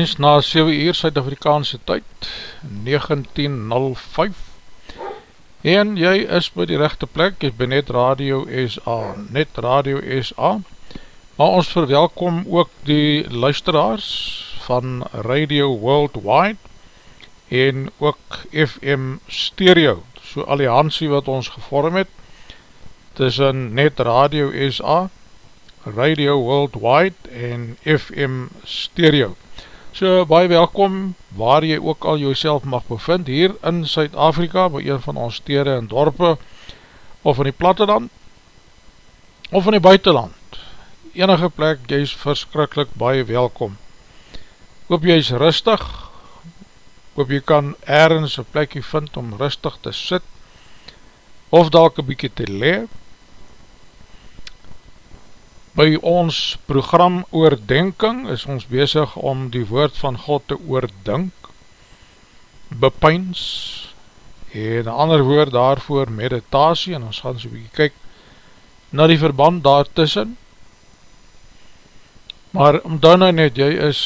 Kleins na 7 uur Suid-Afrikaanse tyd, 19.05 En jy is by die rechte plek, jy by Net Radio SA, Net Radio SA Maar ons verwelkom ook die luisteraars van Radio Worldwide En ook FM Stereo, so alliantie wat ons gevorm het Tussen Net Radio SA, Radio Worldwide en FM Stereo. So, baie welkom waar jy ook al jouself mag bevind, hier in Suid-Afrika, by een van ons stede en dorpe, of in die platteland, of in die buitenland. Enige plek, jy is verskrikkelijk baie welkom. Hoop jy is rustig, hoop jy kan ergens een plekje vind om rustig te sit, of dalk een bykie te leer. By ons program oordenking is ons bezig om die woord van God te oordink, bepyns, en een ander woord daarvoor meditasie, en ons gaan so bykie kyk na die verband daartussen. Maar om dan nou net, jy is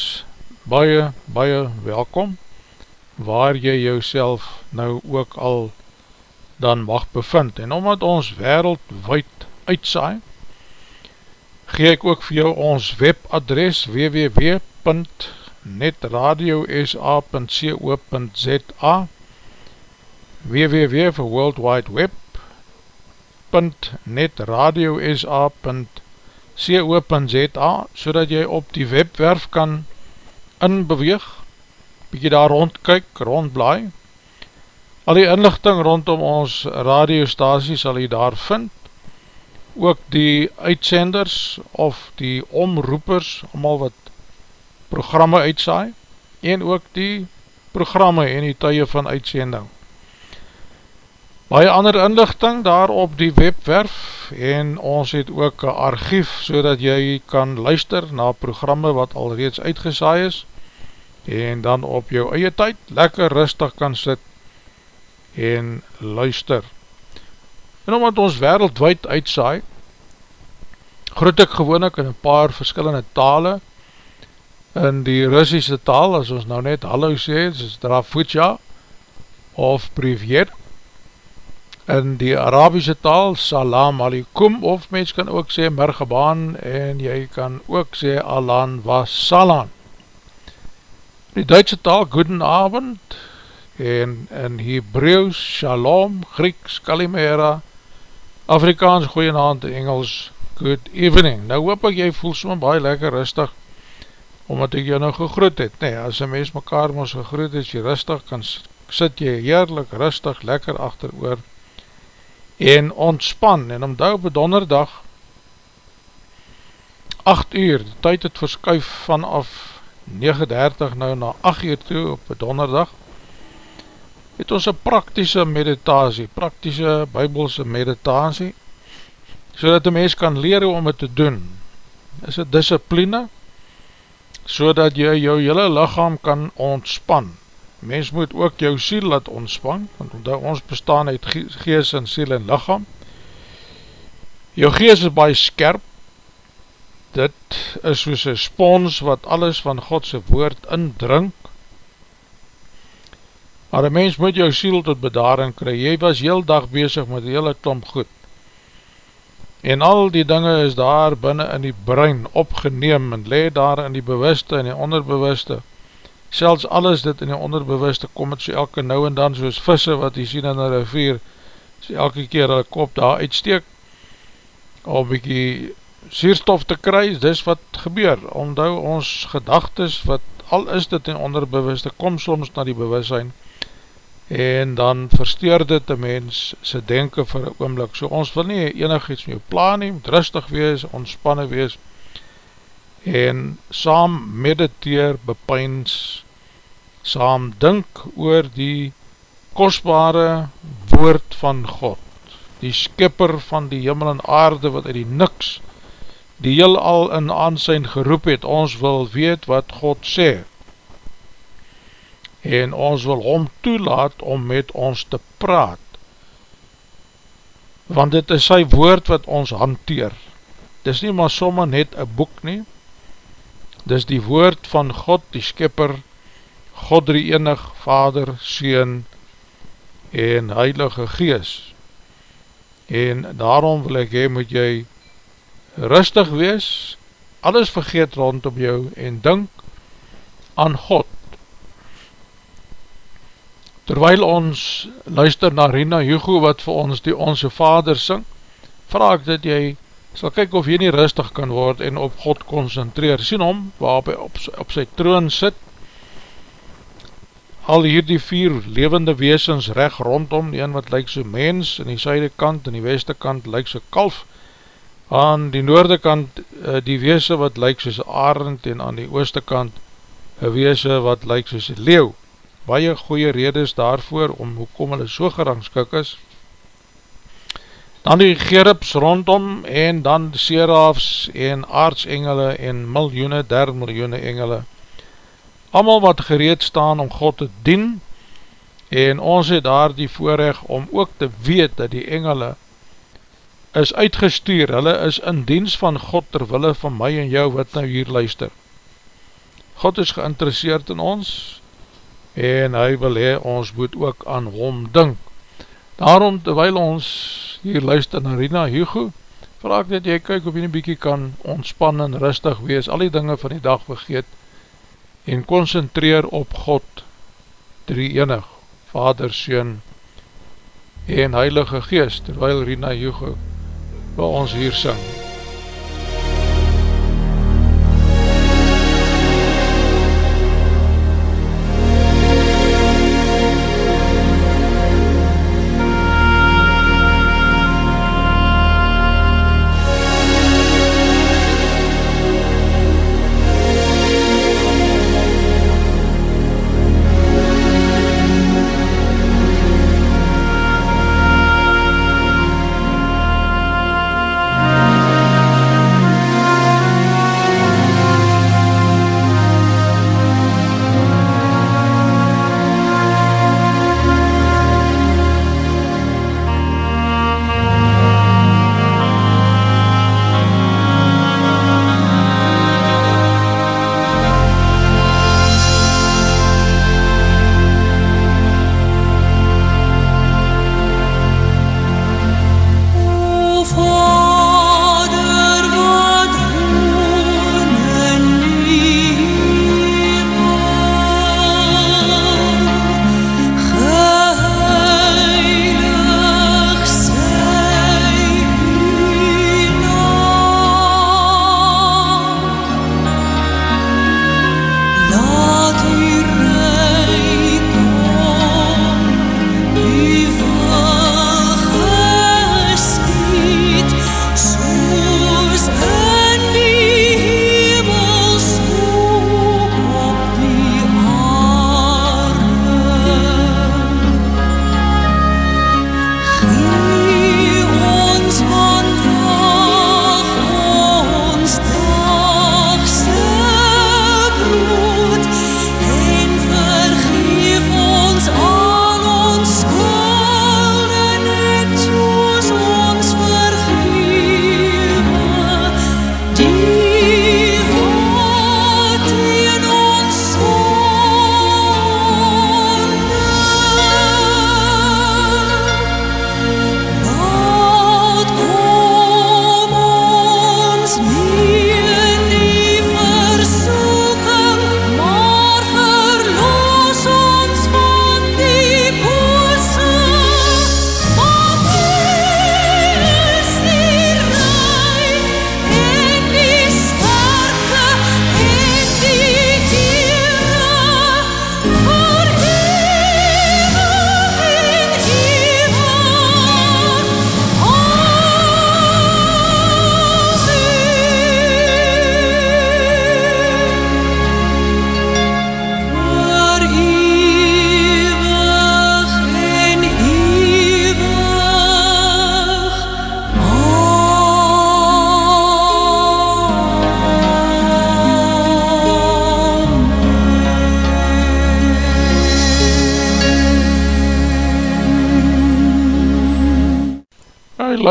baie, baie welkom, waar jy jouself nou ook al dan mag bevind. En omdat ons wereldwijd uitsaai, gee ek ook vir jou ons webadres www.netradiosa.co.za www vir World Wide Web .netradiosa.co.za so dat jy op die webwerf kan inbeweeg, bykie daar rondkyk, rondblaai, Al die inlichting rondom ons radiostasie sal jy daar vind, ook die uitsenders of die omroepers, allemaal wat programme uitsaai, en ook die programme en die tye van uitsending. Baie ander inlichting daar op die webwerf en ons het ook een archief so dat jy kan luister na programme wat al reeds uitgesaai is en dan op jou eie tyd lekker rustig kan sit en luister. En omdat ons wereldwijd uitsaai, groet ek gewoon ek in een paar verskillende tale, in die Russische taal, as ons nou net hallo sê, is Drafutja of Privier, in die Arabische taal, Salam Alikum, of mens kan ook sê Mergebaan, en jy kan ook sê Alan Wassalan. Die Duitse taal, Guten Abend, en in Hebreeuws, Shalom, Grieks, Kalimera, Afrikaans, Goeienaand, Engels, Good Evening. Nou hoop ek jy voel so baie lekker rustig, omdat ek jou nou gegroet het. Nee, as een mens mekaar ons gegroet het, jy rustig, kan sit jy heerlik, rustig, lekker achter oor, en ontspan, en om daar op donderdag, 8 uur, die tyd het verskuif vanaf 9.30 nou na 8 uur toe op donderdag, het ons een praktische meditasie, praktische bybelse meditasie, so dat die mens kan leren om het te doen. Is het discipline, so dat jy jou hele lichaam kan ontspan. Mens moet ook jou siel laat ontspan, want omdat ons bestaan uit gees en siel en lichaam. Jou gees is baie skerp, dit is soos een spons wat alles van Godse woord indrink, Maar een mens moet jou siel tot bedaring kry, jy was heel dag bezig met hele klomp goed. En al die dinge is daar binnen in die brein opgeneem en leed daar in die bewuste en die onderbewuste. Selfs alles dit in die onderbewuste kom het so elke nou en dan soos visse wat jy sien in die rivier, so elke keer hulle kop daar uitsteek, om bykie sierstof te kry, dis wat gebeur, omdat ons gedagtes, wat al is dit in onderbewuste, kom soms na die bewussein, en dan versteur dit die mens sy denken vir een oomlik. So ons wil nie enig iets met jou plan nie, moet rustig wees, ontspanne wees, en saam mediteer, bepyns, saam dink oor die kostbare woord van God, die skipper van die hemel en aarde, wat uit die niks, die heel al in aansijn geroep het, ons wil weet wat God sê, en ons wil hom toelaat om met ons te praat. Want dit is sy woord wat ons hanteer. Dit is nie maar sommer net een boek nie. Dit is die woord van God die skipper God die enig vader, Seen en heilige gees. En daarom wil ek hee moet jy rustig wees alles vergeet rondom jou en dink aan God Terwyl ons luister na Rina Hugo wat vir ons die Onze Vader sing, vraag ek dat jy sal kyk of jy nie rustig kan word en op God concentreer. Sien hom, waarop hy op, op sy troon sit, al hierdie vier levende weesens recht rondom, die een wat lyk so mens in die syde kant, in die weste kant lyk so kalf, aan die noorde kant uh, die weese wat lyk soos arend en aan die ooste kant een weese wat lyk soos leeuw. Baie goeie redes daarvoor om hoekom hulle so gerangskik is. Dan die gerubs rondom en dan serafs en aardsengele en miljoene, der miljoene engele allemaal wat gereed staan om God te dien, en ons het daar die voorrecht om ook te weet dat die engele is uitgestuur, hulle is in diens van God terwille van my en jou wat nou hier luister. God is geïnteresseerd in ons, en hy wil hee, ons moet ook aan hom dink. Daarom, terwijl ons hier luister na Rina Hugo, vraag dat jy kyk of jy nie bykie kan ontspan en rustig wees, al die dinge van die dag vergeet, en concentreer op God, drie enig, Vader, Seun en Heilige Geest, terwijl Rina Hugo wil ons hier syng.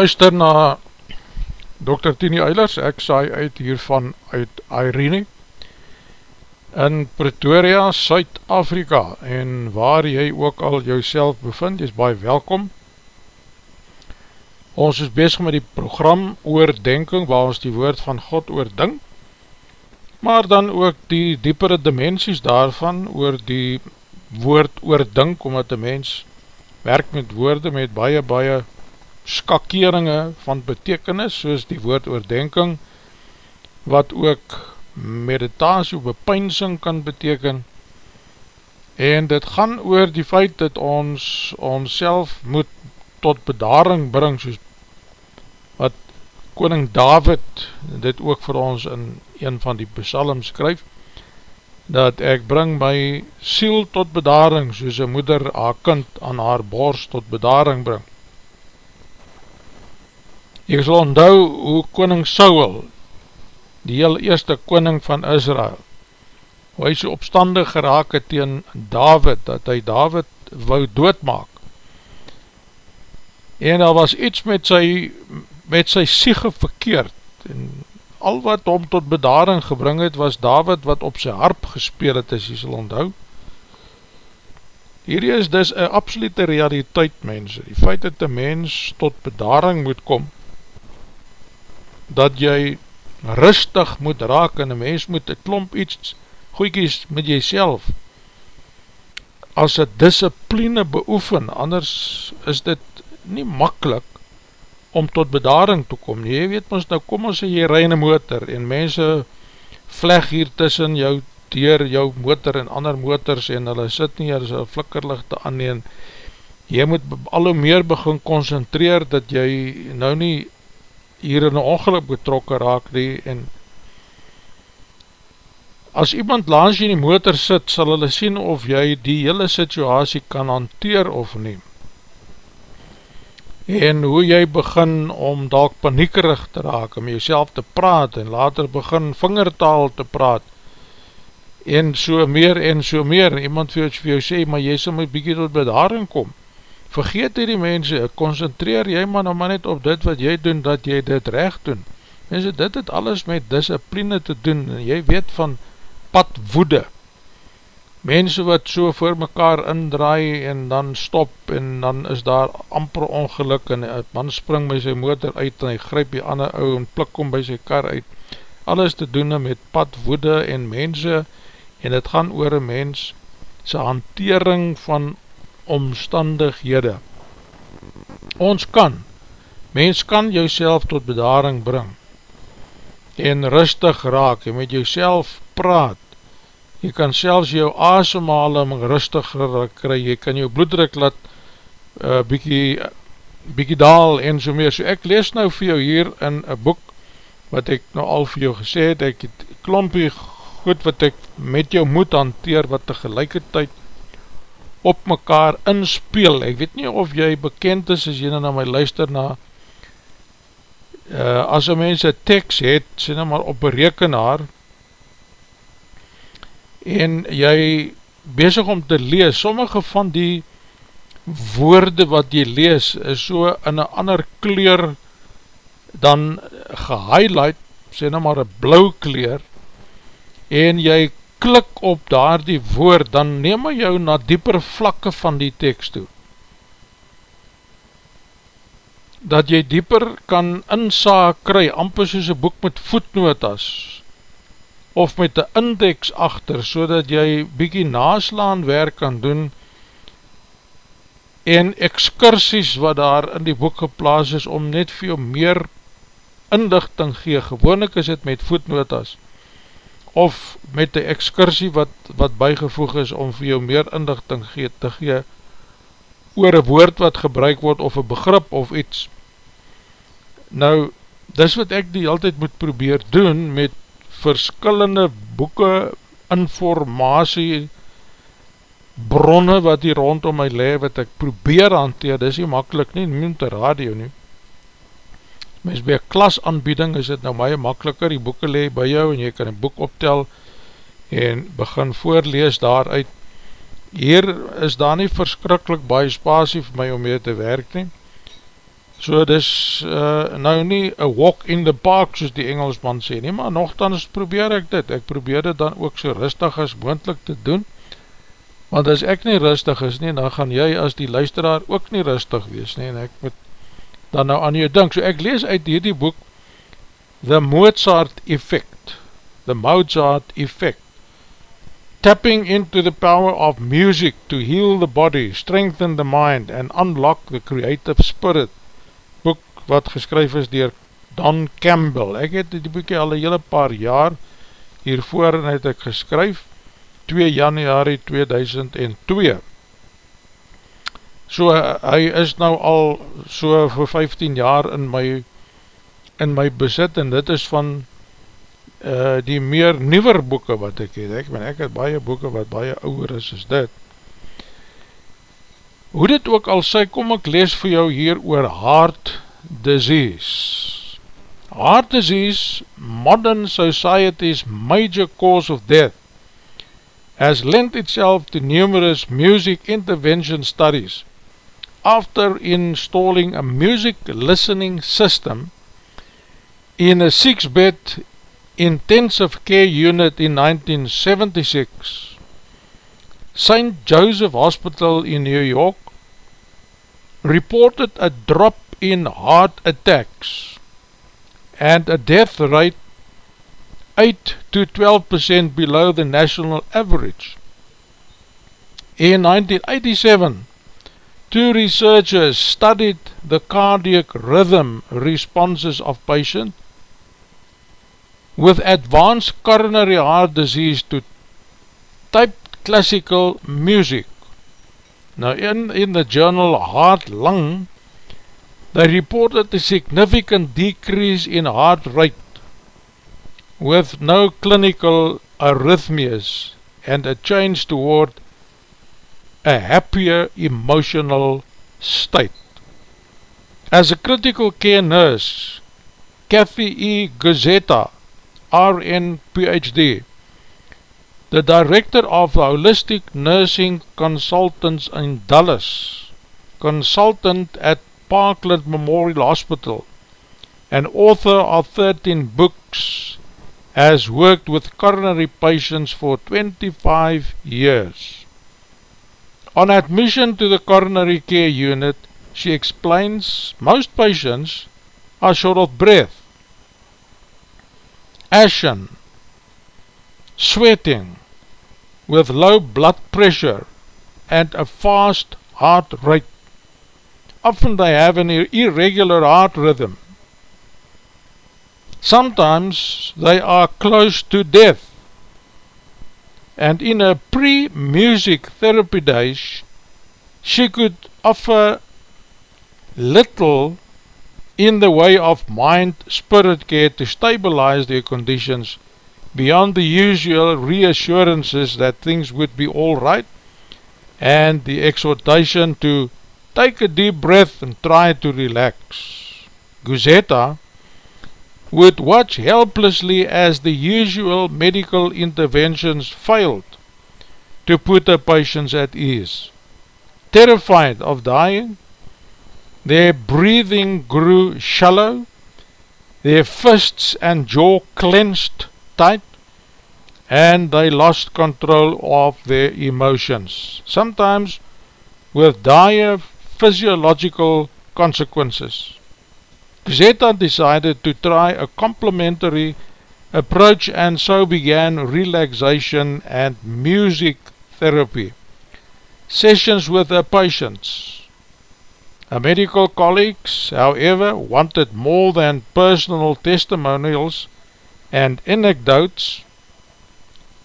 Luister na Dr. Tini Eilers, ek saai uit hiervan uit Irene in Pretoria, Suid-Afrika. En waar jy ook al jouself bevind, jy is baie welkom. Ons is bezig met die program oordenking waar ons die woord van God oordink maar dan ook die diepere dimensies daarvan oor die woord oordink omdat die mens werk met woorde met baie baie skakeringe van betekenis, soos die woord oordenking, wat ook meditasie of bepynsing kan beteken, En dit gaan oor die feit dat ons ons moet tot bedaring bring, soos wat koning David dit ook vir ons in een van die psalms skryf, dat ek bring my siel tot bedaring, soos een moeder haar kind aan haar borst tot bedaring bring. Ek sal onthou hoe koning Saul, die heel eerste koning van Israel, hoe hy so opstandig geraak het tegen David, dat hy David wou doodmaak. En daar was iets met sy, met sy siege verkeerd, en al wat hom tot bedaring gebring het, was David wat op sy harp gespeel het, as jy sal onthou. Hierdie is dus een absolute realiteit, mense. Die feit dat die mens tot bedaring moet kom, dat jy rustig moet raak en een mens moet een klomp iets goeikies met jyself as een discipline beoefen, anders is dit nie makkelijk om tot bedaring te kom. Jy weet ons nou, kom ons jy reine motor en mense vleg hier tussen jou deur jou motor en ander motors en hulle sit nie, hulle is een flikkerlichte aan en jy moet al hoe meer begin concentreer dat jy nou nie hier in een ongeluk betrokken raak nie en as iemand langs jy in die motor sit, sal hulle sien of jy die hele situasie kan hanteer of nie. En hoe jy begin om dalk paniekerig te raak, om jyself te praat en later begin vingertaal te praat en so meer en so meer. Iemand vir jou, vir jou sê, maar jy sal my bykie tot bedaring kom. Vergeet die mense, concentreer jy maar nou maar net op dit wat jy doen, dat jy dit recht doen. Mense, dit het alles met discipline te doen en jy weet van pad woede mense wat so voor mekaar indraai en dan stop en dan is daar amper ongeluk en een man spring by sy motor uit en hy gryp die ander ou en plik om by sy kar uit alles te doen met pad woede en mense en het gaan oor een mens sy hantering van omstandighede. Ons kan mens kan jouself tot bedaring bring en rustig raak. En met jouself praat. Jy kan selfs jou asemhaling rustiger kry, jy kan jou bloeddruk laat uh, bykie, bykie daal en so meer, so ek lees nou vir jou hier in een boek, wat ek nou al vir jou gesê het, ek het klompie goed wat ek met jou moet hanteer, wat tegelijkertijd op mekaar inspeel, ek weet nie of jy bekend is, as jy nou na my luister na, uh, as een mens een tekst het, sê nou maar op een rekenaar, en jy bezig om te lees, sommige van die woorde wat jy lees is so in een ander kleur dan gehighlight, sê nou maar een blauw kleur, en jy klik op daar die woord, dan neem jy jou na dieper vlakke van die tekst toe. Dat jy dieper kan insaak kry, amper soos een boek met voetnotas, of met een index achter, so dat jy bykie naslaan werk kan doen, en excursies wat daar in die boek geplaas is, om net vir jou meer inlichting gee, gewoonlik is het met voetnotas, of met die excursie wat, wat bygevoeg is, om vir jou meer inlichting gee, te gee, oor een woord wat gebruik word, of een begrip of iets. Nou, dis wat ek die altyd moet probeer doen, met verskillende boeken, informatie, bronne wat hier rondom my le, wat ek probeer hanteer, dit is nie makkelijk nie, nie te radio nie. Mens by klasanbieding is dit nou my makkeliker, die boeken le by jou en jy kan een boek optel en begin voorlees daaruit. Hier is daar nie verskrikkelijk baie spasie vir my om mee te werk nie, So dis uh, nou nie a walk in the park soos die Engelsman sê nie, maar nogthans probeer ek dit, ek probeer dit dan ook so rustig as moendlik te doen, want as ek nie rustig is nie, dan gaan jy as die luisteraar ook nie rustig wees nie, en ek moet dan nou aan jou dink, so ek lees uit hierdie boek, The Mozart Effect, The Mozart Effect, Tapping into the power of music to heal the body, strengthen the mind, and unlock the creative spirit, wat geskryf is dier Don Campbell. Ek het die boekie al een hele paar jaar hiervoor en het ek geskryf 2 januari 2002. So hy is nou al so vir 15 jaar in my in my besit en dit is van uh, die meer nieuwer boeken wat ek het. Ek, ben, ek het baie boeken wat baie ouwer is as dit. Hoe dit ook al sê, kom ek lees vir jou hier oor heart disease. Heart disease, modern society's major cause of death, has lent itself to numerous music intervention studies. After installing a music listening system in a six-bed intensive care unit in 1976, St. Joseph Hospital in New York reported a drop in heart attacks and a death rate 8 to 12% below the national average. In 1987, two researchers studied the cardiac rhythm responses of patients with advanced coronary heart disease to type classical music. Now in, in the journal Heart Lung, they reported a significant decrease in heart rate with no clinical arrhythmias and a change toward a happier emotional state. As a critical care nurse, Kathy E. Gazetta RN PhD, the director of Holistic Nursing Consultants in Dallas, consultant at Parkland Memorial Hospital, and author of 13 books, has worked with coronary patients for 25 years. On admission to the coronary care unit, she explains most patients are short of breath ashen, sweating, with low blood pressure and a fast heart rate. Often they have an irregular heart rhythm. Sometimes they are close to death. And in her pre-music therapy days, she could offer little in the way of mind-spirit care to stabilize their conditions beyond the usual reassurances that things would be all right and the exhortation to take a deep breath and try to relax. Guzetta would watch helplessly as the usual medical interventions failed to put the patients at ease. Terrified of dying, Their breathing grew shallow, their fists and jaw clenched tight, and they lost control of their emotions, sometimes with dire physiological consequences. Zeta decided to try a complementary approach and so began relaxation and music therapy. Sessions with her patients Her medical colleagues, however, wanted more than personal testimonials and anecdotes.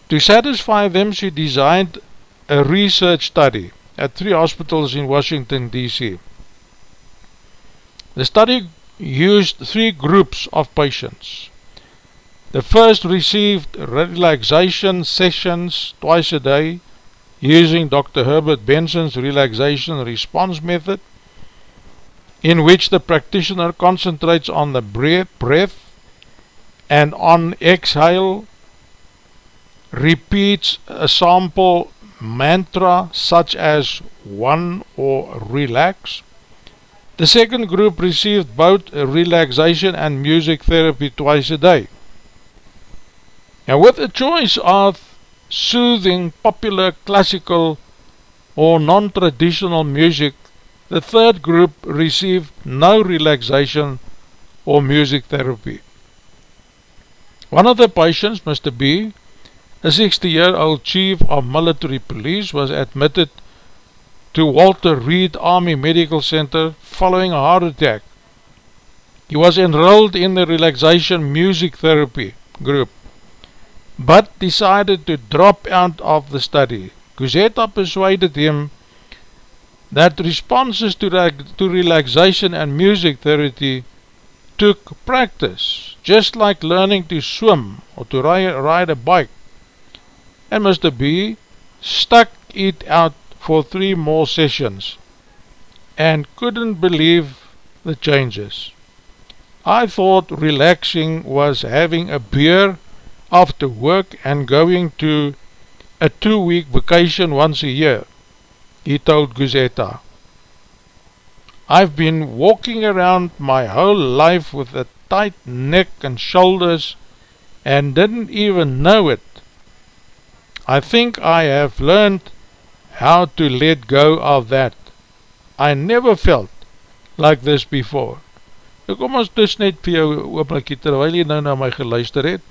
To satisfy them, she designed a research study at three hospitals in Washington, D.C. The study used three groups of patients. The first received relaxation sessions twice a day using Dr. Herbert Benson's relaxation response method in which the practitioner concentrates on the breath, and on exhale repeats a sample mantra such as one or relax. The second group received both relaxation and music therapy twice a day. And with a choice of soothing popular classical or non-traditional music The third group received no relaxation or music therapy. One of the patients, Mr. B, a 60-year-old chief of military police, was admitted to Walter Reed Army Medical Center following a heart attack. He was enrolled in the relaxation music therapy group. but decided to drop out of the study. Guzetta persuaded him that responses to, to relaxation and music therapy took practice, just like learning to swim or to ride, ride a bike. And Mr. B stuck it out for three more sessions and couldn't believe the changes. I thought relaxing was having a beer after work and going to a two-week vacation once a year, he told Guzetta. I've been walking around my whole life with a tight neck and shoulders and didn't even know it. I think I have learned how to let go of that. I never felt like this before. Ek kom ons dus net vir jou oomlikkie terwijl jy nou na my geluister het.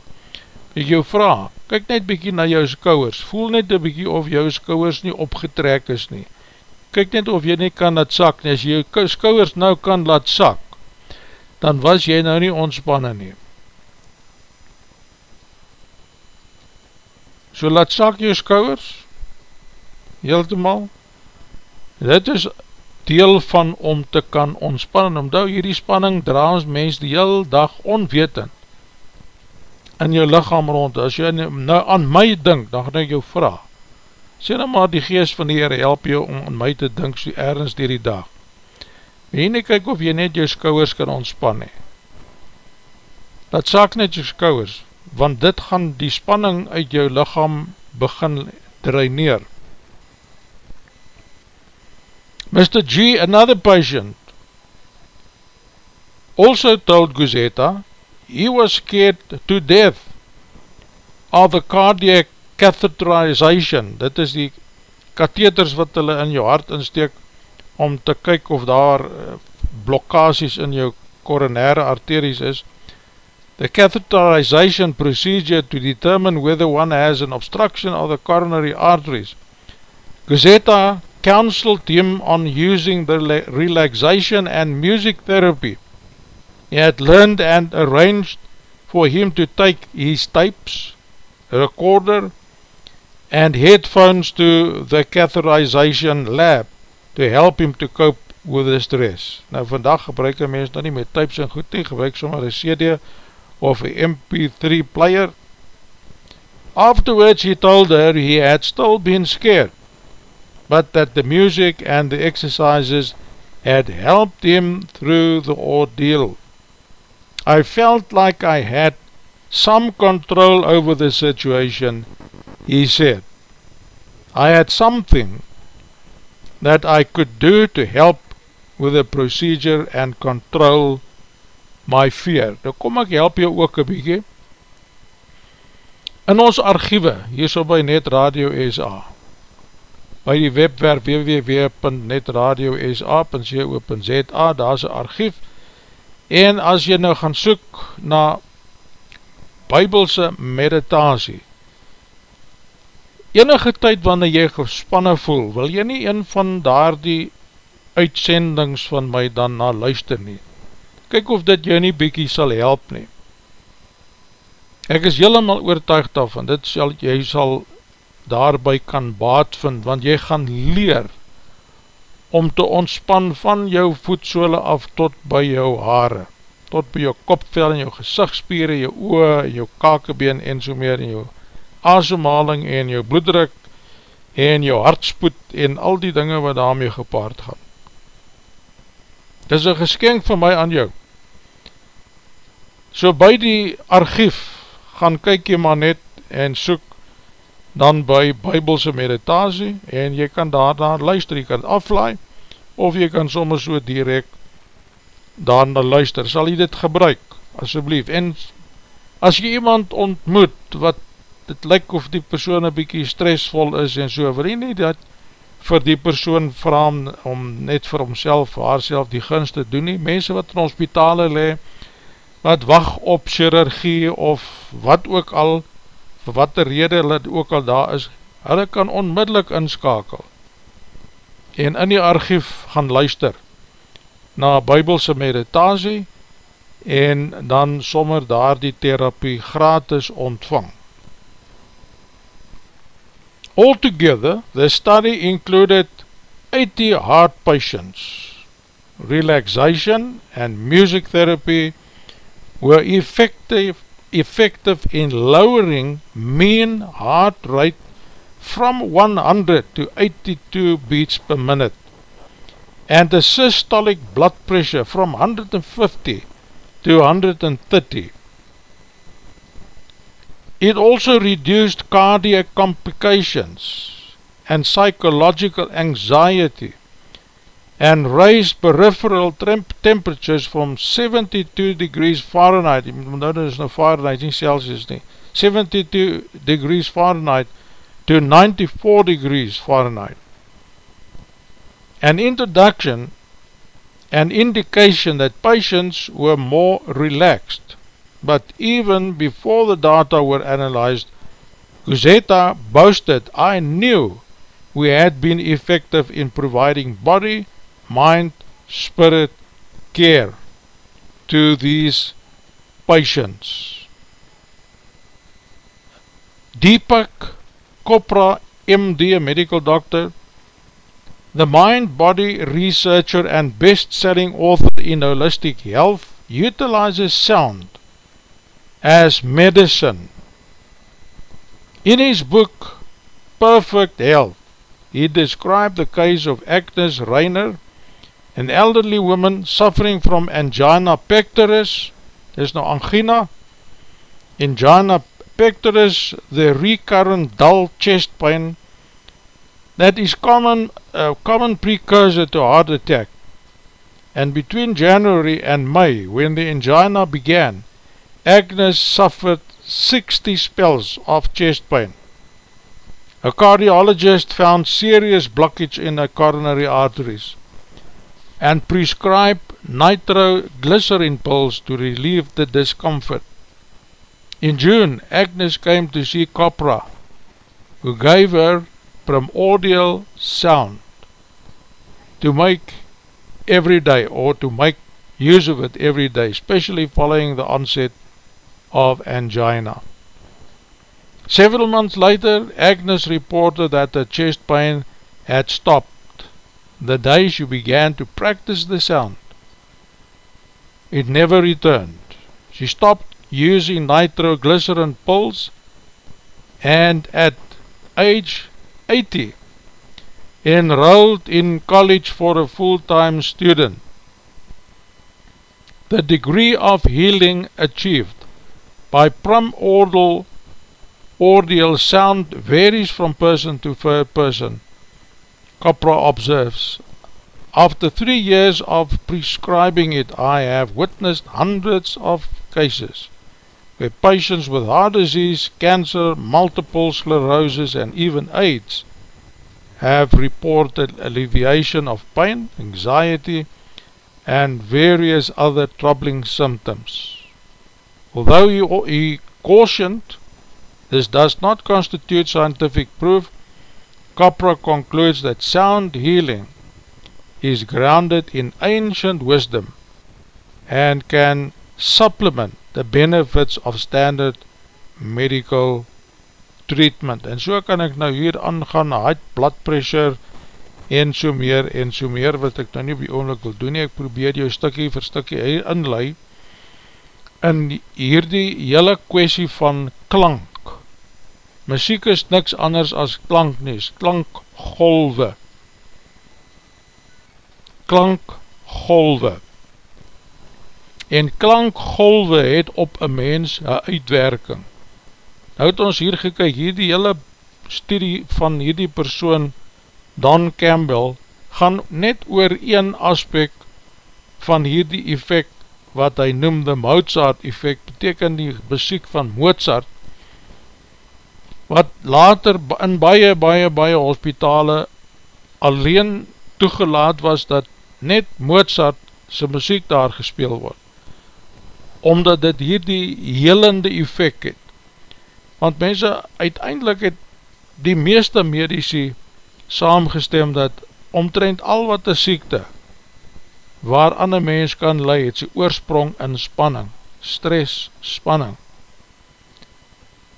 Ek jou vraag, kyk net bykie na jou skouwers, voel net een bykie of jou skouwers nie opgetrek is nie. Kyk net of jy nie kan laat sak nie, as jy jou skouwers nou kan laat sak, dan was jy nou nie ontspannen nie. So laat sak jou skouwers, heeltemaal, dit is deel van om te kan ontspannen, omdat hierdie spanning dra ons mens die heel dag onwetend in jou lichaam rond, as jy nou aan my dink, dan gaan ek jou vraag, sê nou maar die geest van die Heer help jou om aan my te dink so ergens dier die dag, en nie kyk of jy net jou skouwers kan ontspan he, dat saak net jou skouwers, want dit gaan die spanning uit jou lichaam begin draineer, Mr. G, another patient, also told Guzetta he was scared to death of the cardiac catheterization. Dit is die katheters wat hulle in jou hart insteek om te kyk of daar eh, blokkasies in jou coronaire arteries is. The catheterization procedure to determine whether one has an obstruction of the coronary arteries. Guzetta counseled him on using the relaxation and music therapy. He had learned and arranged for him to take his tapes, recorder, and headphones to the catheterization lab to help him to cope with the stress. Nou vandag gebruik een mens nou nie met tapes en goed nie, gebruik sommer een CD of een MP3 player. Afterwards he told her he had still been scared but that the music and the exercises had helped him through the ordeal. I felt like I had some control over the situation, he said. I had something that I could do to help with the procedure and control my fear. Nou kom ek help jou ook een bykie. In ons archiewe, hier so by Net Radio SA, by die webwerf www.netradio.sa.co.za daar is een archief. En as jy nou gaan soek na bybelse meditasie enige tyd wanneer jy gespanne voel wil jy nie een van daar die uitsendings van my dan na luister nie. Kyk of dit jy nie bykie sal help nie. Ek is helemaal oortuigd daarvan dit sal, jy sal daarby kan baat vind, want jy gaan leer om te ontspan van jou voetsole af tot by jou haare, tot by jou kopvel en jou gezichtspieren, jou oor, jou kakebeen en so meer, en jou asemhaling en jou bloeddruk en jou hartspoed en al die dinge wat daarmee gepaard gaan. Dit is een geskenk van my aan jou. So by die archief gaan kyk jy maar net en soek dan by bybelse meditasie en jy kan daarna luister, jy kan aflaai of jy kan soms so direct daarna luister, sal jy dit gebruik asjeblief, en as jy iemand ontmoet wat dit lyk of die persoon een bykie stressvol is en so, wil jy nie dat vir die persoon vraag om net vir homself, vir haarself die gunst te doen nie, mense wat in hospitale le, wat wacht op chirurgie of wat ook al, vir wat die rede hulle ook al daar is, hulle kan onmiddellik inskakel en in die archief gaan luister na bybelse meditasie en dan sommer daar die therapie gratis ontvang. Altogether, the study included 80 heart patients. Relaxation and music therapy were effective, effective in lowering mean heart rate from 100 to 82 beats per minute and the systolic blood pressure from 150 to 130. It also reduced cardiac complications and psychological anxiety and raised peripheral temp temperatures from 72 degrees Fahrenheit, nou dit is nou Fahrenheit, nie Celsius nie, 72 degrees Fahrenheit to 94 degrees Fahrenheit. An introduction, an indication that patients were more relaxed, but even before the data were analyzed, Guzetta boasted, I knew we had been effective in providing body, mind, spirit care to these patients. Deepak Kopra, MD, a medical doctor, the mind-body researcher and best-selling author in holistic health, utilizes sound as medicine. In his book, Perfect Health, he described the case of Agnes Reiner, an elderly woman suffering from angina pectoris, dis nou angina, angina pectoris, the recurrent dull chest pain, that is common, a common precursor to heart attack. And between January and May, when the angina began, Agnes suffered 60 spells of chest pain. A cardiologist found serious blockage in her coronary arteries and prescribed nitroglycerin pills to relieve the discomfort. In June, Agnes came to see Copra, who gave her primordial sound to make every day or to make use of it every day, especially following the onset of angina. Several months later, Agnes reported that the chest pain had stopped the day she began to practice the sound. It never returned. She stopped using nitroglycerin pills and at age 80 enrolled in college for a full-time student. The degree of healing achieved by primordial ordeal sound varies from person to person. Capra observes, After three years of prescribing it, I have witnessed hundreds of cases where patients with heart disease, cancer, multiple sclerosis and even AIDS have reported alleviation of pain, anxiety and various other troubling symptoms. Although he, he cautioned this does not constitute scientific proof, Capra concludes that sound healing is grounded in ancient wisdom and can supplement the benefits of standard medical treatment. En so kan ek nou hier aangaan, high blood pressure en so meer en so meer wat ek nou nie op die oomlik wil doen nie. Ek probeer jou stikkie vir stikkie inlei in hierdie hele kwestie van klank. Muziek is niks anders as klank nie, klankgolwe. Klankgolwe en klankgolwe het op een mens een uitwerking. Nou het ons hier gekyk, hier die hele studie van hierdie persoon, Don Campbell, gaan net oor een aspek van hierdie effect, wat hy noemde Mozart effect, beteken die beziek van Mozart, wat later in baie, baie, baie hospitale alleen toegelaat was, dat net Mozart sy muziek daar gespeel word omdat dit hier die helende effect het. Want mense, uiteindelik het die meeste medici saamgestem dat omtrent al wat die siekte waar ander mens kan lei, het sy oorsprong in spanning, stress, spanning.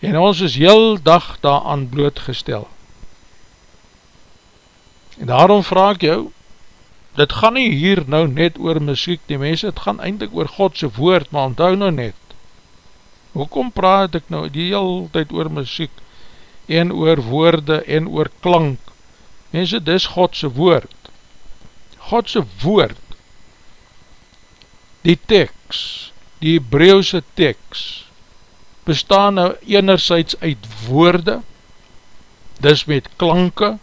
En ons is heel dag daaraan blootgestel. En daarom vraag ek jou, dit gaan nie hier nou net oor muziek die mense, het gaan eindelijk oor Godse woord, maar onthou nou net, hoekom praat ek nou die hele tijd oor muziek, en oor woorde, en oor klank, mense, dis Godse woord, Godse woord, die tekst, die Hebreeuwse tekst, bestaan nou enerzijds uit woorde, dis met klanke,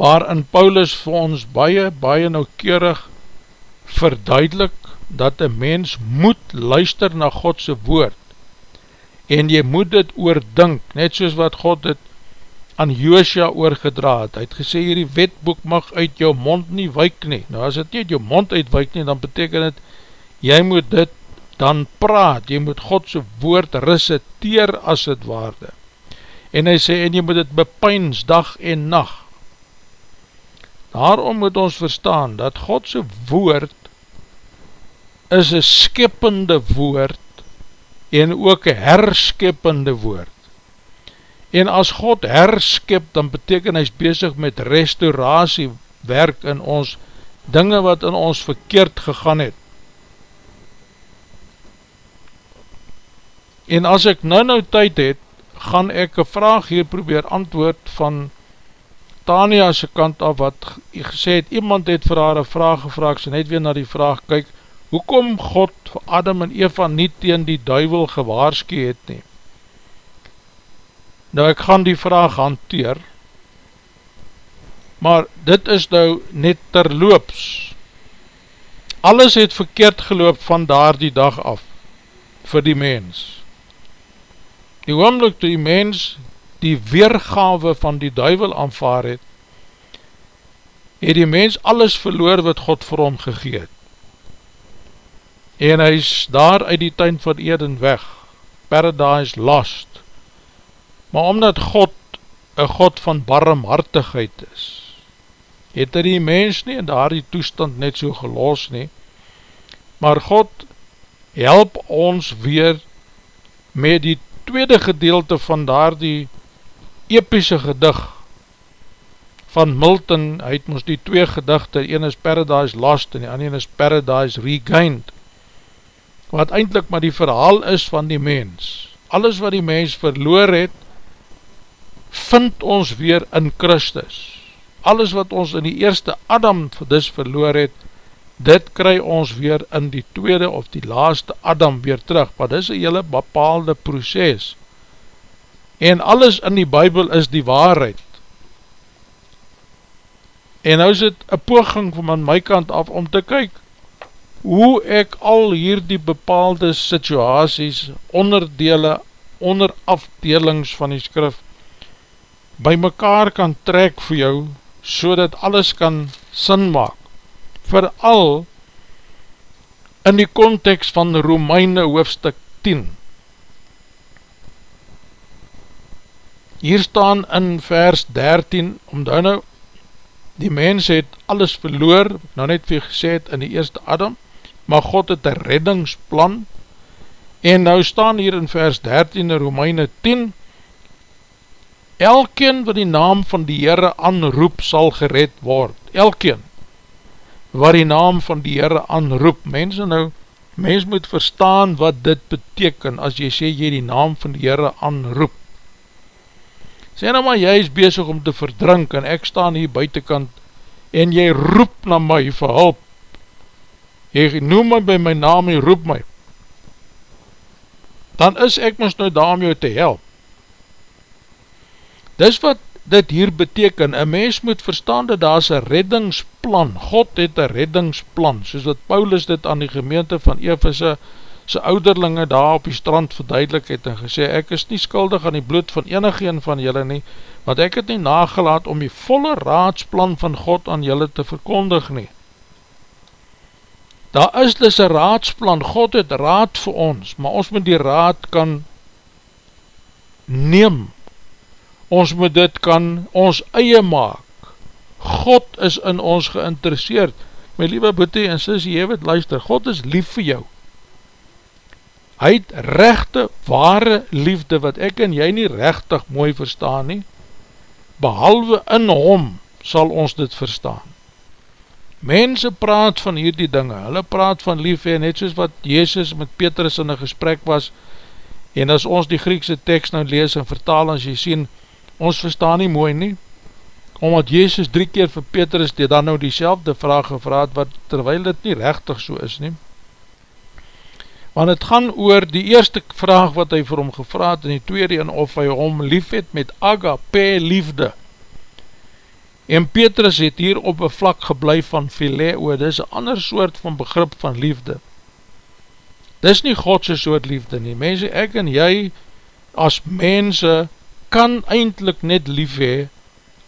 waarin Paulus vir ons baie, baie noukeurig verduidelik, dat een mens moet luister na Godse woord, en jy moet dit oordink, net soos wat God het aan Joosja oorgedra het, hy het gesê, hierdie wetboek mag uit jou mond nie wyk nie, nou as het nie uit jou mond uitwyk nie, dan beteken het, jy moet dit dan praat, jy moet Godse woord reciteer as het waarde. En hy sê, en jy moet het bepyns dag en nacht. Daarom moet ons verstaan, dat Godse woord is een skippende woord en ook een herskippende woord. En as God herskip, dan beteken hy is bezig met restauratie werk in ons, dinge wat in ons verkeerd gegaan het. En as ek nou nou tyd het, gaan ek een vraag hier probeer antwoord van Tania se kant af, wat gesê het, iemand het vir haar een vraag gevraag, sy net weer na die vraag kyk, hoekom God vir Adam en Eva nie teen die duivel gewaarski het nie? Nou ek gaan die vraag hanteer, maar dit is nou net terloops. Alles het verkeerd geloop van daar die dag af, vir die mens. Die oomlik toe die mens die weergave van die duivel aanvaar het, het die mens alles verloor wat God vir hom gegeet. En hy is daar uit die tuin van Eden weg, paradise lost. Maar omdat God een God van barmhartigheid is, het hy die mens nie in daar die toestand net so gelos nie, maar God help ons weer met die tweede gedeelte van daar die epische gedig van Milton, hy het ons die twee gedigte, een is Paradise Lost en die ander is Paradise Regained, wat eindelijk maar die verhaal is van die mens. Alles wat die mens verloor het, vind ons weer in Christus. Alles wat ons in die eerste Adam dis verloor het, dit kry ons weer in die tweede of die laaste Adam weer terug, maar dit is een hele bepaalde proces. En alles in die Bijbel is die waarheid. En nou is het een poging van my kant af om te kyk hoe ek al hier die bepaalde situaties, onderdele, onderafdelings van die skrif by mekaar kan trek vir jou, so dat alles kan sin maak vooral in die context van Romeine hoofstuk 10. Hier staan in vers 13, omdat nou die mens het alles verloor, nou net vir gesê het in die eerste Adam, maar God het een reddingsplan, en nou staan hier in vers 13 in Romeine 10, Elkeen wat die naam van die Heere aanroep sal gered word, elkeen, waar die naam van die Heere aanroep. Mense nou, mens moet verstaan wat dit beteken as jy sê jy die naam van die Heere aanroep. Sê nou maar, jy is bezig om te verdrink en ek staan hier buitenkant en jy roep na my vir hulp. Jy noem my by my naam en roep my. Dan is ek mis nou daar om jou te help. Dis wat dit hier beteken, een mens moet verstaan dat daar is een reddingsplan, God het een reddingsplan, soos wat Paulus dit aan die gemeente van Ephese, sy ouderlinge daar op die strand verduidelik het en gesê, ek is nie skuldig aan die bloed van enige een van julle nie, want ek het nie nagelaat om die volle raadsplan van God aan julle te verkondig nie. Daar is dus een raadsplan, God het raad vir ons, maar ons moet die raad kan neem, ons moet dit kan ons eie maak. God is in ons geïnteresseerd. My liewe boete en sis, jy het luister, God is lief vir jou. Hy het rechte, ware liefde, wat ek en jy nie rechtig mooi verstaan nie, behalwe in hom sal ons dit verstaan. Mense praat van hierdie dinge, hulle praat van liefhe, net soos wat Jezus met Petrus in een gesprek was, en as ons die Griekse tekst nou lees en vertaal, as jy sien, ons verstaan nie mooi nie, omdat Jezus drie keer vir Petrus die dan nou die selfde vraag gevraad, wat terwijl dit nie rechtig so is nie, want het gaan oor die eerste vraag wat hy vir hom gevraad, en die tweede en of hy hom lief het met agape liefde, En Petrus het hier op een vlak gebleef van phileo, dit is een ander soort van begrip van liefde. Dit is nie Godse soort liefde nie. Mense, ek en jy as mense kan eindelijk net lief hee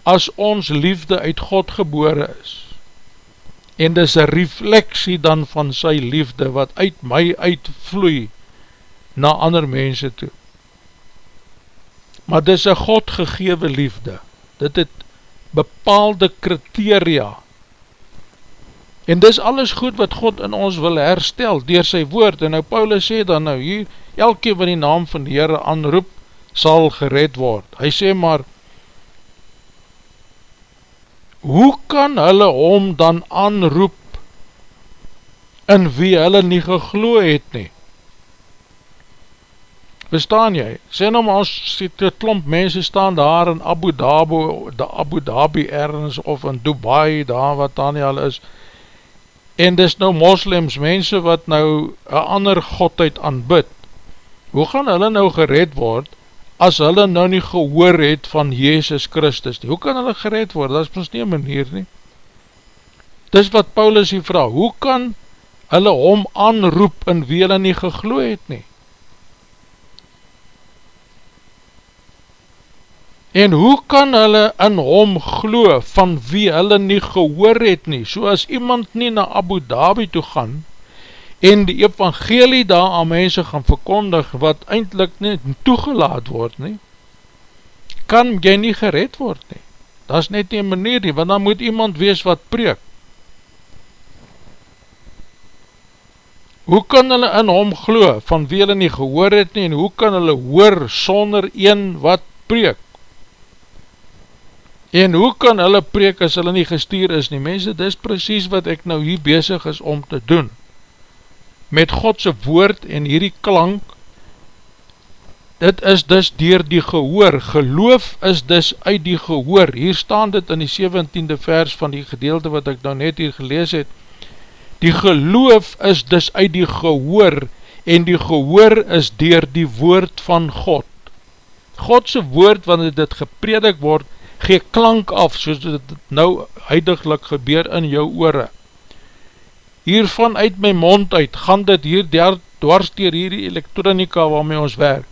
as ons liefde uit God gebore is. En dit is een refleksie dan van sy liefde wat uit my uitvloei na ander mense toe. Maar dit is een God gegewe liefde. Dit het bepaalde kriteria. En dis alles goed wat God in ons wil herstel, dier sy woord. En nou Paulus sê dan nou hier, elke wat die naam van die Heere aanroep, sal gered word. Hy sê maar, hoe kan hulle hom dan aanroep, in wie hulle nie gegloe het nie? Verstaan jy? Sê nou maar, sê te klomp mense staan daar in Abu Dhabi, Abu Dhabi ergens, of in Dubai, daar wat dan nie al is, en dis nou moslims, mense wat nou een ander godheid aanbid, hoe gaan hulle nou gered word, as hulle nou nie gehoor het van Jezus Christus nie? Hoe kan hulle gered word? Dat is ons nie manier nie. Dis wat Paulus hier vraag, hoe kan hulle hom aanroep in wie hulle nie gegloe het nie? En hoe kan hulle in hom glo van wie hulle nie gehoor het nie, so as iemand nie na Abu Dhabi toe gaan en die evangelie daar aan mense gaan verkondig wat eindelijk nie toegelaat word nie, kan jy nie gered word nie. Dat is net nie manier nie, want dan moet iemand wees wat preek. Hoe kan hulle in hom glo van wie hulle nie gehoor het nie en hoe kan hulle hoor sonder een wat preek? En hoe kan hulle preek as hulle nie gestuur is nie? Mense, dit is precies wat ek nou hier bezig is om te doen. Met Godse woord en hierdie klank, dit is dus dier die gehoor. Geloof is dus uit die gehoor. Hier staan dit in die 17e vers van die gedeelte wat ek nou net hier gelees het. Die geloof is dus uit die gehoor en die gehoor is dier die woord van God. Godse woord, wanneer dit gepredik word, gee klank af, soos dit nou huidiglik gebeur in jou oore. Hiervan uit my mond uit, gaan dit hier dwars dier hierdie elektronika waarmee ons werk.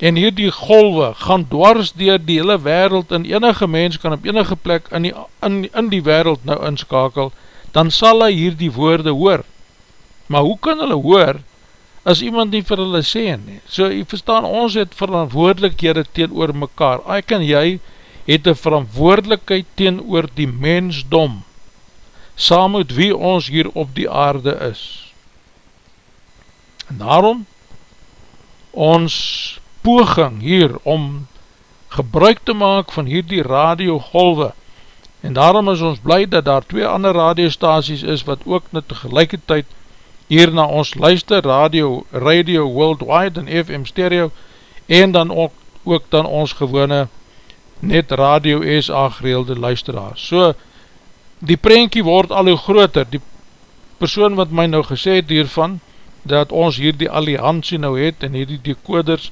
En hier die golwe gaan dwars dier die hele wereld en enige mens kan op enige plek in die, in, in die wereld nou inskakel, dan sal hy hier die woorde hoor. Maar hoe kan hulle hoor, as iemand nie vir hulle sê nie? So, jy verstaan, ons het verantwoordelikhede teen oor mekaar. Ek en jy, het een verantwoordelikheid teen oor die mensdom, saam met wie ons hier op die aarde is. En daarom, ons poging hier om gebruik te maak van hierdie radiogolwe, en daarom is ons blij dat daar twee ander radiostaties is, wat ook net tegelijkertijd hier na ons luister, radio, radio worldwide en FM stereo, en dan ook, ook dan ons gewone net Radio SA gereelde luisteraars. So, die prentjie word al hoe groter, die persoon wat my nou gesê het hiervan, dat ons hier die alliantie nou het, en hier die decoders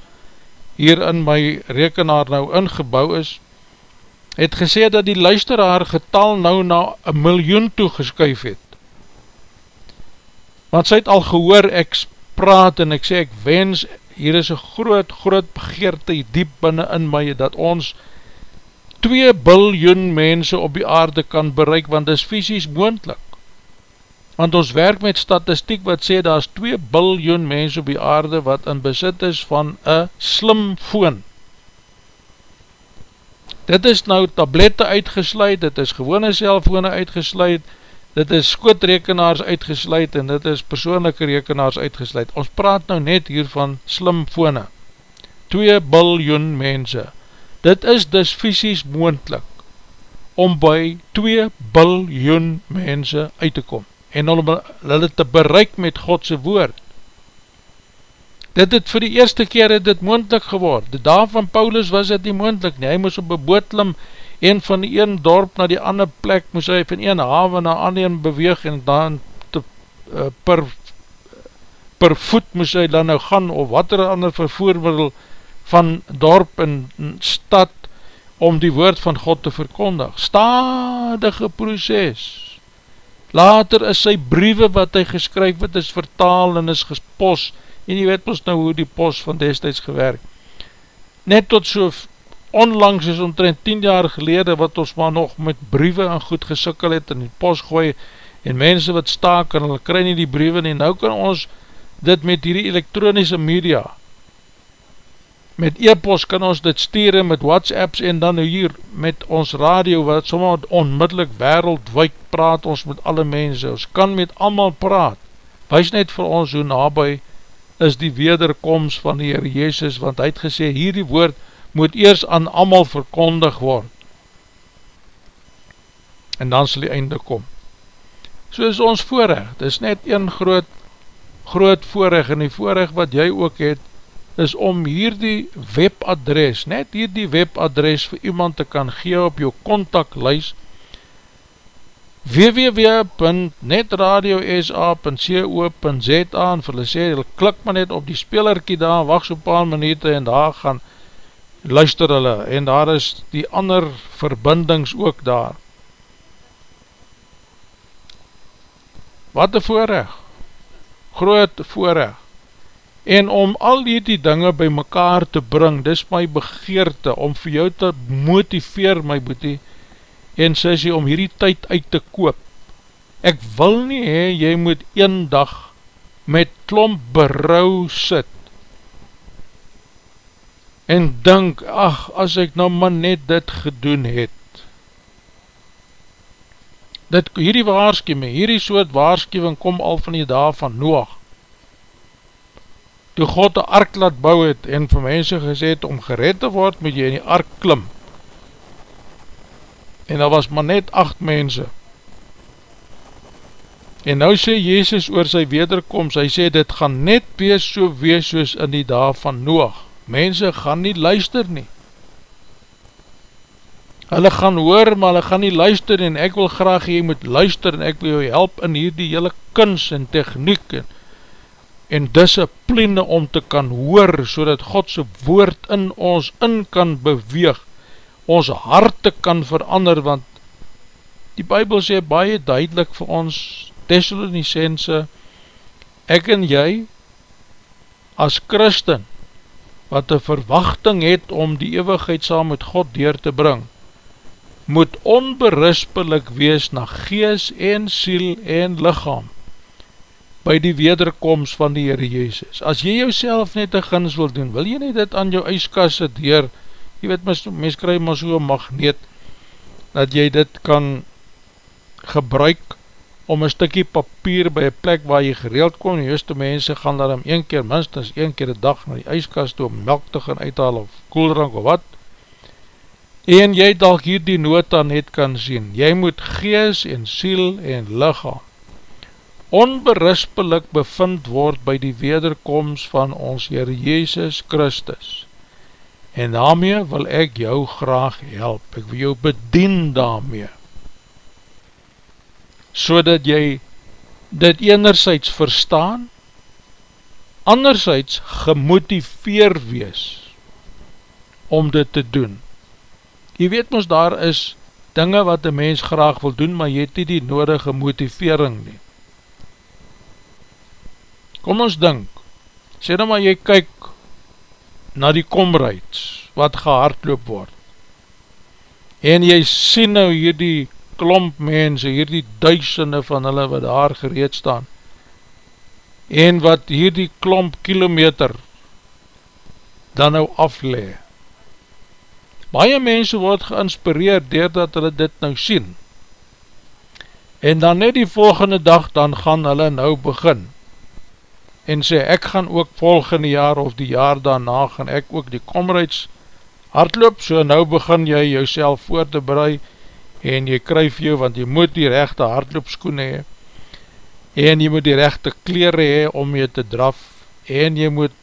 hier in my rekenaar nou ingebouw is, het gesê dat die luisteraar getal nou na een miljoen toe geskuif het. Want sy het al gehoor, ek praat en ek sê, ek wens, hier is een groot, groot begeerte diep binnen in my, dat ons 2 biljoen mense op die aarde kan bereik, want dit is fysisk moendlik. Want ons werk met statistiek wat sê, daar is 2 biljoen mense op die aarde wat in besit is van een slim foon. Dit is nou tablette uitgesluit, dit is gewone cellfone uitgesluit, dit is skootrekenaars uitgesluit en dit is persoonlijke rekenaars uitgesluit. Ons praat nou net hier van slim fone. 2 biljoen mense dit is dus fysisk moendlik om by 2 biljoen mense uit te kom en om hulle te bereik met Godse woord. Dit het vir die eerste keer het dit moendlik geword. De dag van Paulus was dit nie moendlik nie. Hy moes op een bootlim en van die een dorp na die ander plek moes hy van een haven na ander beweeg en dan te, uh, per, per voet moes hy dan nou gaan of wat er ander vervoermiddel van dorp en stad om die woord van God te verkondig. Stadige proces. Later is sy briewe wat hy geskryf het, is vertaal en is gespos, en jy weet ons nou hoe die pos van destijds gewerk. Net tot so onlangs is omtrent 10 jaar gelede, wat ons maar nog met briewe en goed gesikkel het, en die pos gooi, en mense wat staak, en hulle kry nie die briewe, en nou kan ons dit met hierdie elektronische media, met e-post kan ons dit stuur met whatsapps en dan hier met ons radio wat sommer onmiddellik wereldwijd praat ons met alle mense, ons kan met allemaal praat, wees net vir ons hoe nabij is die wederkomst van die Heer Jezus, want hy het gesê hierdie woord moet eers aan allemaal verkondig word. En dan sal die einde kom. So is ons voorrecht, dit is net een groot groot voorrecht. En die voorrecht wat jy ook het is om hierdie webadres, net hierdie webadres vir iemand te kan gee op jou contactlijst www.netradiosa.co.za en vir hulle sê, hulle klik maar net op die spelerkie daar, wacht so paar minute en daar gaan luister hulle. En daar is die ander verbindings ook daar. Wat een voorrecht, groot voorrecht en om al die dinge by mekaar te bring, dis my begeerte, om vir jou te motiveer, my boete, en sissie, om hierdie tyd uit te koop. Ek wil nie hee, jy moet een dag met klomp berou sit, en dink, ach, as ek nou maar net dit gedoen het, dit, hierdie waarschuwing, hierdie soort waarschuwing kom al van die dag van Noach, toe God die ark laat bou het en vir mense gesê het om gered te word, moet jy in die ark klim. En daar was maar net acht mense. En nou sê Jezus oor sy wederkomst, hy sê dit gaan net wees so wees soos in die dag van Noach. Mense gaan nie luister nie. Hulle gaan hoor, maar hulle gaan nie luister en ek wil graag jy moet luister en ek wil jou help in hierdie hele kunst en techniek en en discipline om te kan hoor, so dat Godse woord in ons in kan beweeg, ons harte kan verander, want die Bijbel sê baie duidelik vir ons, Thessalonicense, ek en jy, as Christen, wat een verwachting het om die eeuwigheid saam met God deur te bring, moet onberispelik wees na gees en siel en lichaam, by die wederkomst van die Heere Jezus. As jy jouself net een gins wil doen, wil jy net dit aan jou ijskasse deur, jy weet, mens, mens krijg maar so'n magneet, dat jy dit kan gebruik om een stukkie papier by een plek waar jy gereeld kom, die juiste mense gaan daar om een keer, minstens een keer een dag na die ijskas toe om melk te gaan uithaal of koeldrank of wat, en jy dalk hier die nota net kan sien, jy moet gees en siel en lichaam onberispelik bevind word by die wederkomst van ons Heer Jezus Christus. En daarmee wil ek jou graag help, ek wil jou bedien daarmee, so dat jy dit enerzijds verstaan, anderzijds gemotiveer wees om dit te doen. Jy weet ons daar is dinge wat die mens graag wil doen, maar jy het nie die nodige motivering nie. Kom ons dink, sê nou maar jy kyk na die komreids wat gehardloop word. En jy sien nou hierdie klomp mense, hierdie duisende van hulle wat daar gereed staan en wat hierdie klomp kilometer dan nou aflee. Baie mense word geinspireerd doordat hulle dit nou sien. En dan net die volgende dag dan gaan hulle nou begin en sê ek gaan ook volgende jaar of die jaar daarna gaan ek ook die komreids hardloop, so nou begin jy jouself voor te brei en jy kryf jou, want jy moet die rechte hardloopskoene hee en jy moet die rechte kleren hee om jy te draf en jy moet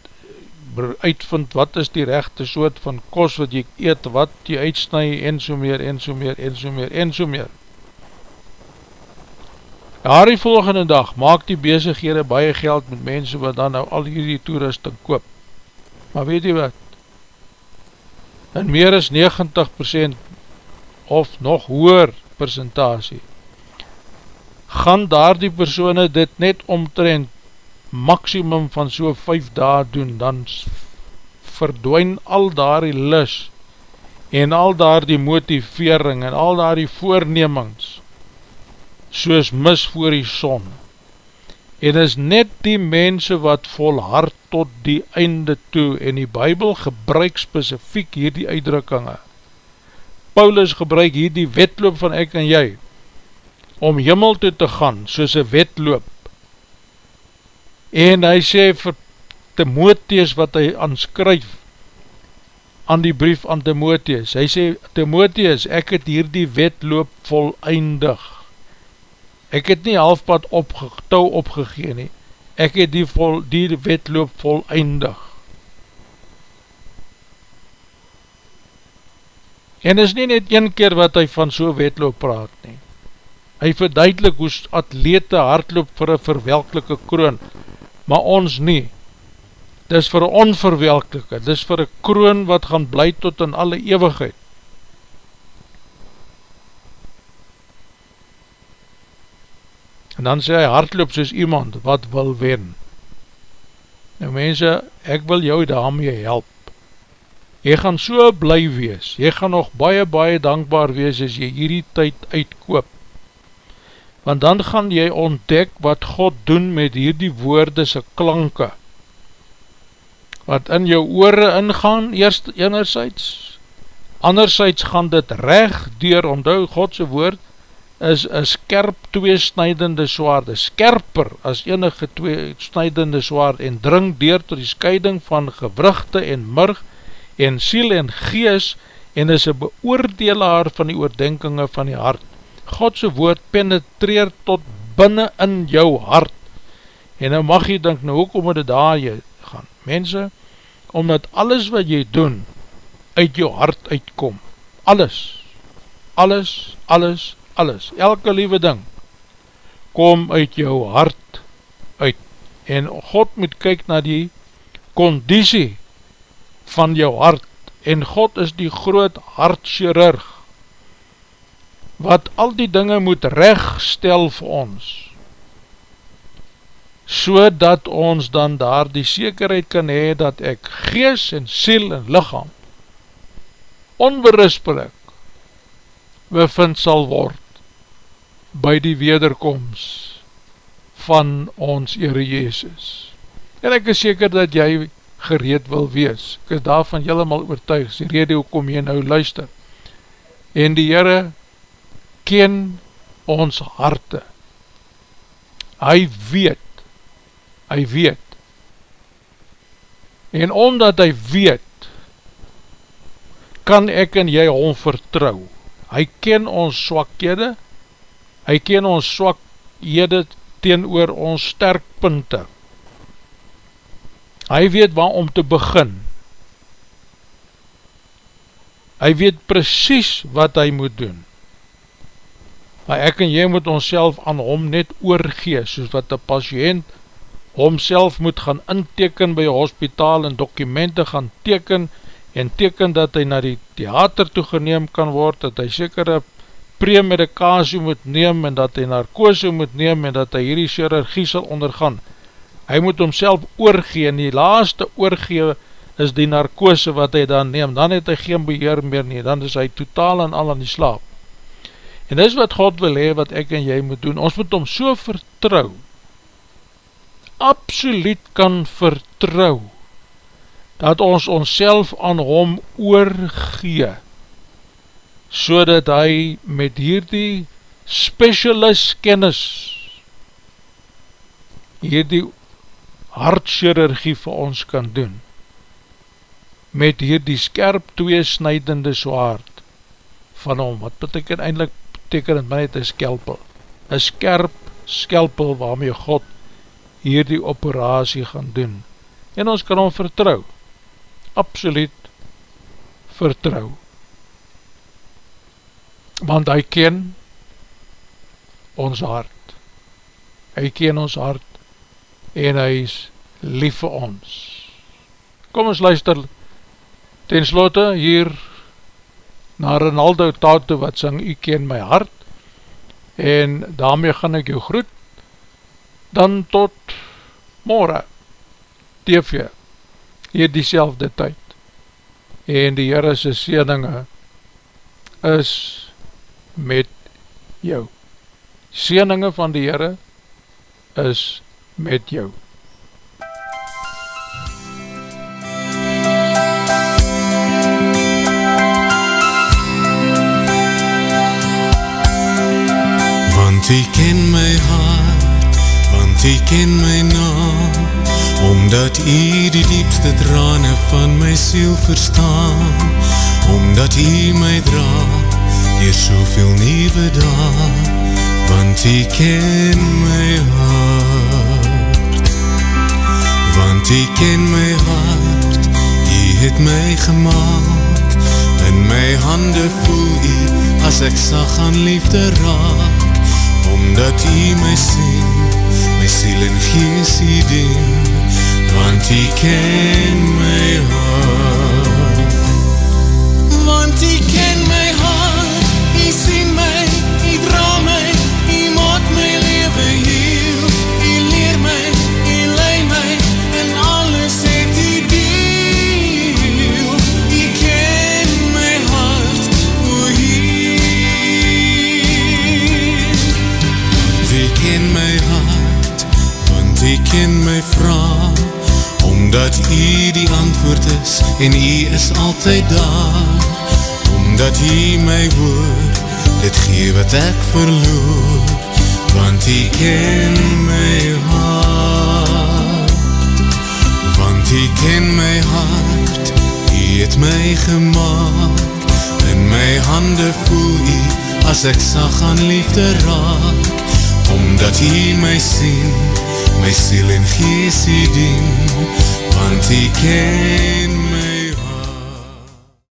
uitvind wat is die rechte soort van kos wat jy eet, wat jy uitsnui en so meer en so meer en so meer en so meer. Daar die volgende dag maak die bezighede baie geld met mense wat dan nou al hierdie toerusting koop. Maar weet jy wat? In meer as 90% of nog hoer percentage gaan daar die persoene dit net omtrent maximum van so 5 dae doen, dan verdwijn al daar die lis en al daar die motivering en al daar die voornemings soos mis voor die son. En is net die mense wat volhard tot die einde toe en die bybel gebruik specifiek hier die uitdrukkinge. Paulus gebruik hier die wetloop van ek en jy om jimmel toe te gaan soos een wetloop en hy sê vir Timotheus wat hy aanskryf aan die brief aan Timotheus, hy sê Timotheus, ek het hier die wetloop volleindig ek het nie halfpad opge, touw opgegeen nie, ek het die, vol, die wetloop volleindig en is nie net een keer wat hy van so wetloop praat nie hy verduidelik hoe atlete hardloop vir een verwelkelike kroon maar ons nie. Dis vir een onverwelkelike, dis vir een kroon wat gaan bly tot in alle eeuwigheid. En dan sê hy hardloop soos iemand wat wil wen. Nou mense, ek wil jou daarmee help. Jy gaan so bly wees, jy gaan nog baie baie dankbaar wees as jy hierdie tyd uitkoop want dan gaan jy ontdek wat God doen met hierdie woorde se klanke, wat in jou oore ingaan, eerst enerzijds, anderzijds gaan dit recht door, onthou Godse woord, is een skerp tweesnijdende zwaard, skerper as enige tweesnijdende zwaard, en dring door tot die scheiding van gewrugte en murg, en siel en gees, en is een beoordelaar van die oordenkinge van die hart, Godse woord penetreer tot binnen in jou hart. En nou mag jy denk nou ook om het daar jy gaan? Mense, omdat alles wat jy doen uit jou hart uitkom. Alles, alles, alles, alles, elke liewe ding kom uit jou hart uit. En God moet kyk na die conditie van jou hart. En God is die groot hartchirurg wat al die dinge moet rechtstel vir ons, so dat ons dan daar die zekerheid kan hee, dat ek gees en siel en lichaam onberispelik bevind sal word by die wederkomst van ons Heere Jezus. En ek is seker dat jy gereed wil wees. Ek is daarvan helemaal oortuig, die rede hoe kom jy nou luister. En die Heere ken ons harte. Hy weet, hy weet. En omdat hy weet, kan ek en jy hom vertrouw. Hy ken ons swakhede, hy ken ons swakhede teen oor ons sterkpunte. Hy weet waar om te begin. Hy weet precies wat hy moet doen maar ek en jy moet ons aan hom net oorgee, soos wat die patiënt homself moet gaan inteken by hospitaal en dokumente gaan teken en teken dat hy na die theater toegeneem kan word, dat hy sekere premedikasie moet neem en dat hy narkose moet neem en dat hy hierdie chirurgie sal ondergaan. Hy moet homself oorgee en die laaste oorgee is die narkose wat hy dan neem, dan het hy geen beheer meer nie, dan is hy totaal en al aan die slaap. En dis wat God wil hee, wat ek en jy moet doen, ons moet om so vertrouw, absoluut kan vertrouw, dat ons ons aan hom oorgee, so dat hy met hierdie specialist kennis, hierdie hartchirurgie vir ons kan doen. met hier die skerp tweesnijdende zwaard van hom, wat beteken eindelijk beteken het my net een skelpel, een skerp skelpel waarmee God hier die operatie gaan doen, en ons kan hom vertrouw, absoluut vertrouw, want hy ken ons hart, hy ken ons hart, en hy is lief vir ons. Kom ons luister, ten slotte hier, na Ronaldo Tato wat sing, U ken my hart, en daarmee gaan ek jou groet, dan tot morgen, TV, hier die selfde tyd, en die Heerese sieninge is met jou. Sieninge van die Heere is met jou. Want hy ken my hart, want hy ken my naam, omdat hy die diepste trane van my siel verstaan, omdat hy my dra, hier soveel nieuwe daad, want hy ken my hart. Want hy ken my hart, hy het my gemaakt, in my hande voel hy, as ek sag aan liefde raak, omdat hy my sien, my siel en gees hy dien, want hy ken my hart. Want hy ken my ken my vraag, omdat hy die antwoord is, en hy is altyd daar, omdat hy my hoor, dit gee wat ek verloor, want hy ken my hart. Want hy ken my hart, hy het my gemaakt, in my hande voel hy, as ek sag aan liefde raak, omdat hy my sien, my siel en gees hy